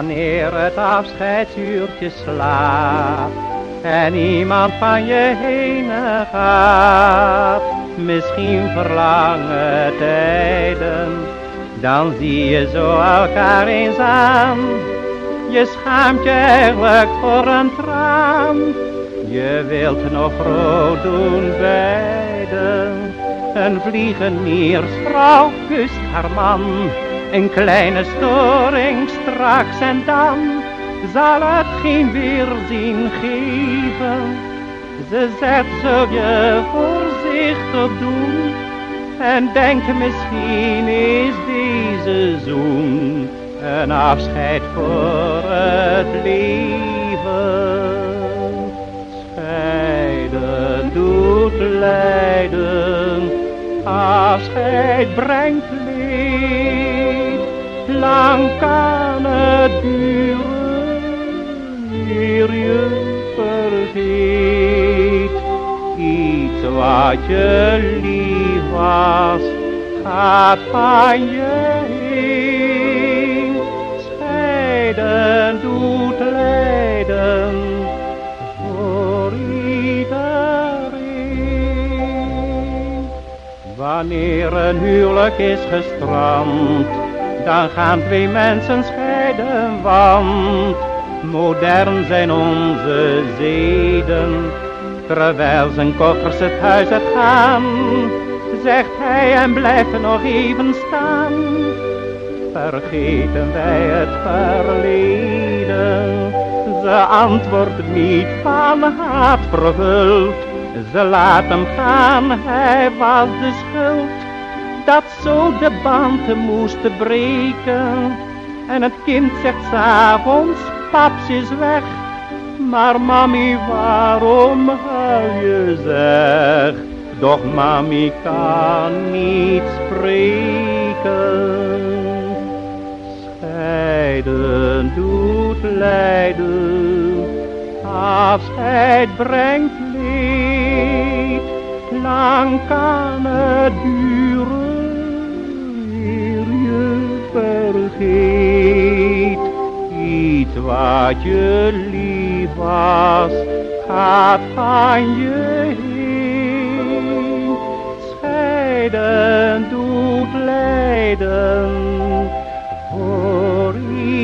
Wanneer het afscheidsuurtje slaat en iemand van je heen gaat, misschien verlangen tijden, dan zie je zo elkaar eens aan. Je schaamt je eigenlijk voor een traan, je wilt nog rood doen beiden. Een vliegeniersvrouw kust haar man, een kleine storing straks en dan zal het geen weerzien geven. Ze zegt, zul je voorzichtig doen en denk misschien is deze zoen een afscheid voor het leven. Afscheid brengt leed, lang kan het duren je vergeet. Iets wat je lief was, gaat van je heen. Scheiden doet lijden Wanneer een huwelijk is gestrand, dan gaan twee mensen scheiden, want Modern zijn onze zeden, terwijl zijn koffers het huis uit gaan, zegt hij en blijft nog even staan. Vergeten wij het verleden, ze antwoordt niet van haat vervuld. Ze laat hem gaan, hij was de schuld, dat zo de banden moesten breken. En het kind zegt s'avonds paps is weg. Maar mami, waarom huil je zeg? Doch mami kan niet spreken. Scheiden doet lijden, afscheid brengt lang kan het duren eer je vergeet? Iets wat je lief was, gaat van je heen. Scheiden doet lijden voor iedereen.